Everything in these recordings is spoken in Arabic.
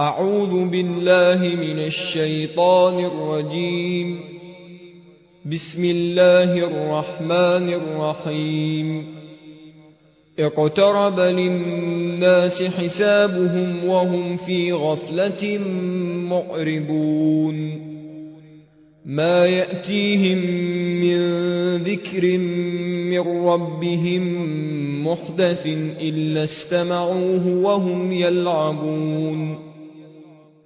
أعوذ بالله من الشيطان الرجيم. بسم الله الرحمن الرحيم. اقترب للناس حسابهم وهم في غفلة معرضون ما يأتيهم من ذكر من ربهم محدث إلا استمعوه وهم يلعبون.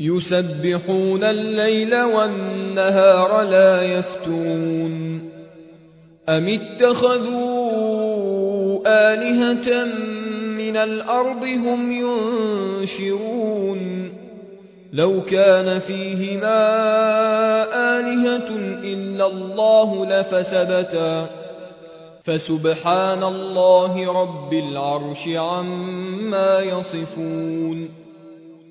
يسبحون الليل والنهار لا يفترون أم اتخذوا آلهة من الأرض هم ينشرون لو كان فيهما آلهة إلا الله لفسدتا فسبحان الله رب العرش عما يصفون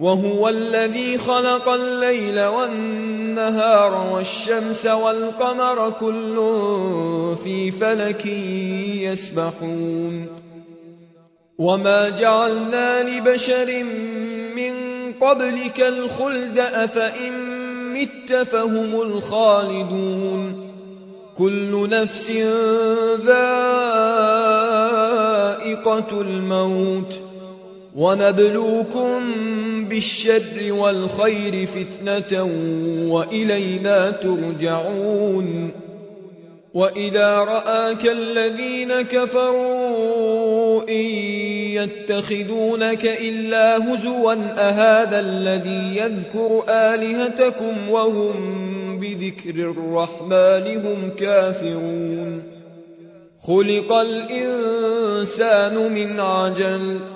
وهو الذي خلق الليل والنهار والشمس والقمر كل في فلك يسبحون. وما جعلنا لبشر من قبلك الخلد أفإن مت فهم الخالدون. كل نفس ذائقة الموت. ونبلوكم بالشر والخير فتنة وإلينا ترجعون وإذا رآك الذين كفروا إن يتخذونك إلا هزوا أهذا الذي يذكر آلهتكم وهم بذكر الرحمن هم كافرون خلق الإنسان من عجل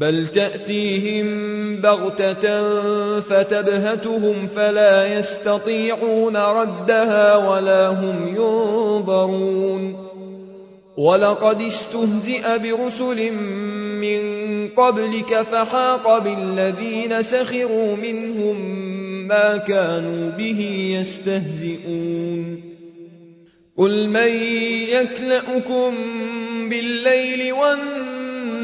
بل تأتيهم بغتة فتبهتهم فلا يستطيعون ردها ولا هم ينظرون ولقد استهزئ برسل من قبلك فحاق بالذين سخروا منهم ما كانوا به يستهزئون قل من يكلأكم بالليل والنهار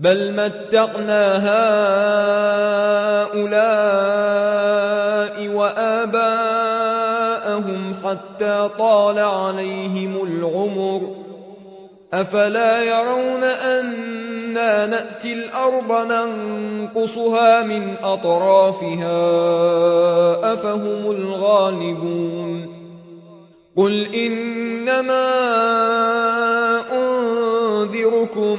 بل متقنا هؤلاء وآباءهم حتى طال عليهم العمر أفلا يرون أنا نأتي الأرض ننقصها من أطرافها أفهم الغالبون قل إنما أنذركم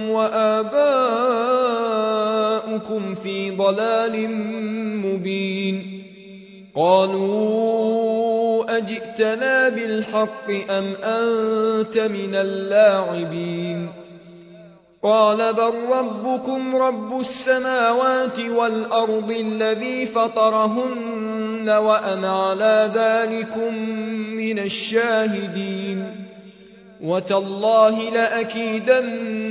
وآباؤكم في ضلال مبين قالوا أجئتنا بالحق أم أنت من اللاعبين قال بل ربكم رب السماوات والأرض الذي فطرهن وأنا على ذلكم من الشاهدين وتالله لأكيدن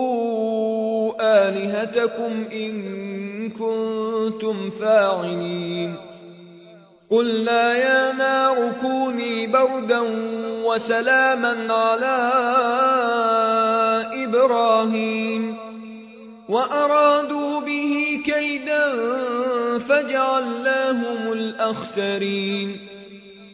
آلهتكم إن كنتم فاعلين. قلنا يا نار كوني بردا وسلاما على إبراهيم. وأرادوا به كيدا فجعلناهم الأخسرين.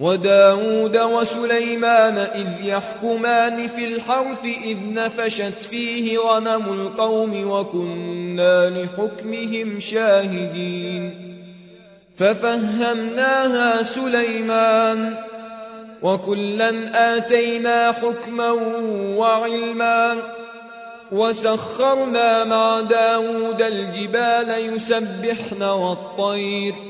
وداود وسليمان إذ يحكمان في الحرث إذ نفشت فيه غنم القوم وكنا لحكمهم شاهدين. ففهمناها سليمان وكلا آتينا حكما وعلما وسخرنا مع داود الجبال يسبحن والطير.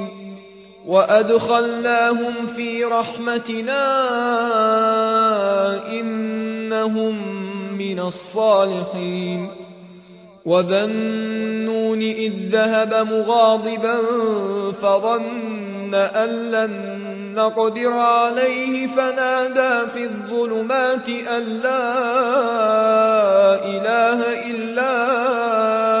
وأدخلناهم في رحمتنا إنهم من الصالحين وذا النون إذ ذهب مغاضبا فظن أن لن نقدر عليه فنادى في الظلمات أن لا إله إلا أنت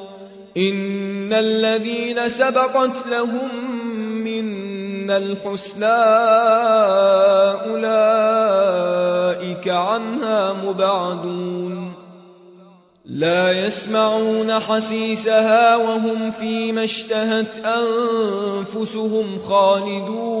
إن الذين سبقت لهم منا الحسنى أولئك عنها مبعدون لا يسمعون حسيسها وهم فيما اشتهت أنفسهم خالدون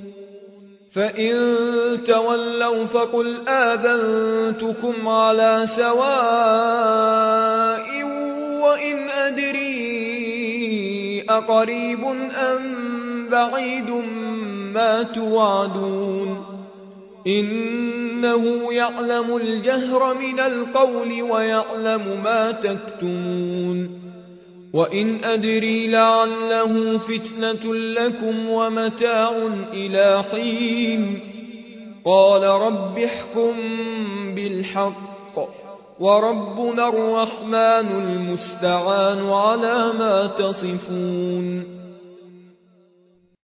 فإن تولوا فقل آذنتكم على سواء وإن أدري أقريب أم بعيد ما توعدون إنه يعلم الجهر من القول ويعلم ما تكتمون وإن أدري لعله فتنة لكم ومتاع إلى حين قال رب احكم بالحق وربنا الرحمن المستعان على ما تصفون